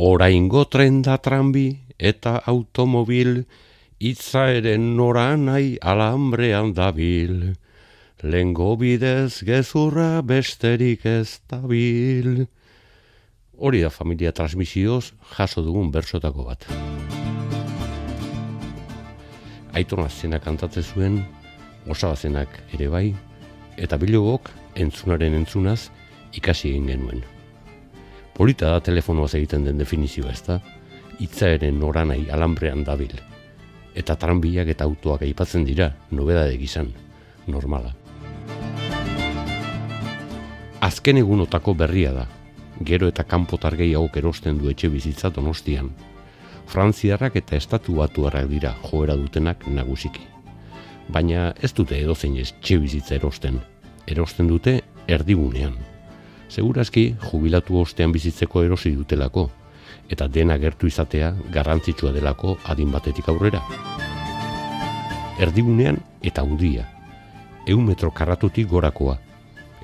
Oraingo tren da tranbi eta automobil, itzaeren nora nahi alambrean dabil. Lengo bidez gezurra besterik ez dabil. Hori da familia transmisioz jaso dugun bersotako bat. Aitona zena kantatze zuen, osabazenak ere bai, eta bilogok entzunaren entzunaz ikasi egin genuen. Polita da telefonoaz egiten den definizioa ez da, itzaeren noranai alambrean dabil. Eta tranbiak eta autoak aipatzen dira, nobedade gizan, normala. Azken egunotako berria da, gero eta kanpo targei hau erosten du etxe bizitza donostian. Frantziarrak eta estatu batuarrak dira joera dutenak nagusiki. Baina ez dute edozein etxe bizitza erosten, erosten dute erdigunean. Segurazki, jubilatu ostean bizitzeko erosi dutelako, eta dena gertu izatea garrantzitsua delako adin batetik aurrera. Erdigunean eta udia, eun metro karratutik gorakoa,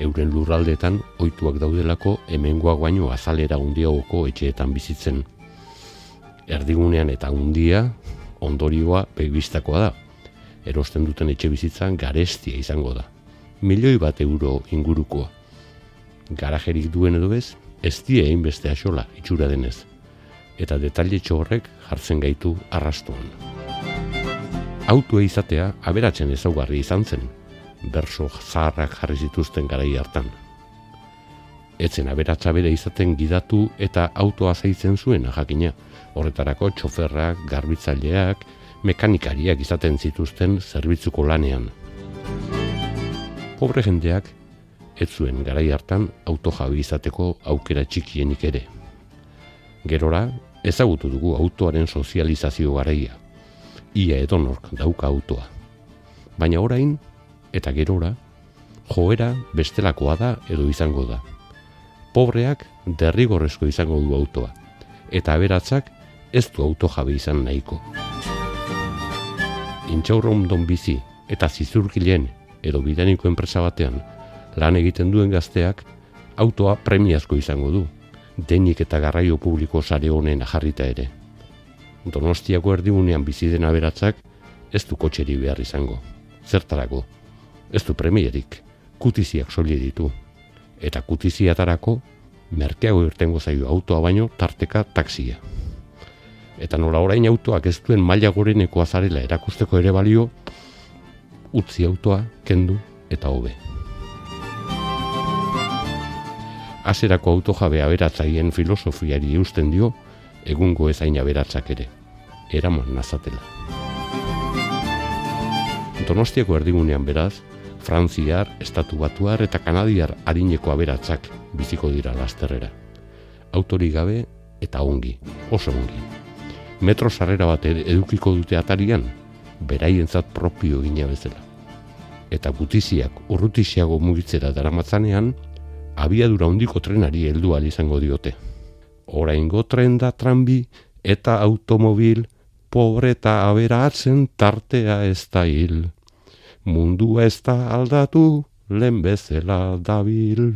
euren lurraldetan ohituak daudelako hemengoa baino azalera undiagoko etxeetan bizitzen. Erdigunean eta undia, ondorioa begibistakoa da, erosten duten etxe bizitzan garestia izango da. Milioi bat euro ingurukoa garajerik duen edo ez, ez die egin beste asola itxura denez, eta detalle horrek jartzen gaitu arrastuan. Autua izatea aberatzen ezaugarri izan zen, berso zaharrak jarri zituzten garai hartan. Etzen aberatza bere izaten gidatu eta autoa zaitzen zuen jakina, horretarako txoferrak, garbitzaileak, mekanikariak izaten zituzten zerbitzuko lanean. Pobre jendeak ez zuen garai hartan auto izateko aukera txikienik ere. Gerora, ezagutu dugu autoaren sozializazio garaia. Ia edonork dauka autoa. Baina orain, eta gerora, joera bestelakoa da edo izango da. Pobreak derrigorrezko izango du autoa, eta aberatzak ez du auto jabe izan nahiko. Intxaurron don bizi eta zizurkilen edo bidaniko enpresa batean lan egiten duen gazteak autoa premiazko izango du, denik eta garraio publiko sare honen jarrita ere. Donostiako erdigunean bizi den aberatzak ez du kotxeri behar izango. Zertarako, ez du premierik, kutiziak soli ditu. Eta kutiziatarako, merkeago irtengo zaio autoa baino tarteka taksia. Eta nola orain autoak ez duen maila goreneko azarela erakusteko ere balio, utzi autoa, kendu eta hobe. Aserako autojabe aberatzaien filosofiari eusten dio, egungo ezain aberatzak ere, eraman nazatela. Donostiako erdigunean beraz, Frantziar, Estatu Batuar eta Kanadiar harineko aberatzak biziko dira lasterrera. Autori gabe eta ongi, oso ongi. Metro sarrera bat edukiko dute atarian, beraientzat propio gina bezala. Eta gutiziak urrutixiago mugitzera daramatzanean, abiadura hondiko trenari heldu izango diote. Oraingo tren da tranbi eta automobil pobre eta aberatzen tartea ez da hil. Mundua ez da aldatu lehen bezala dabil.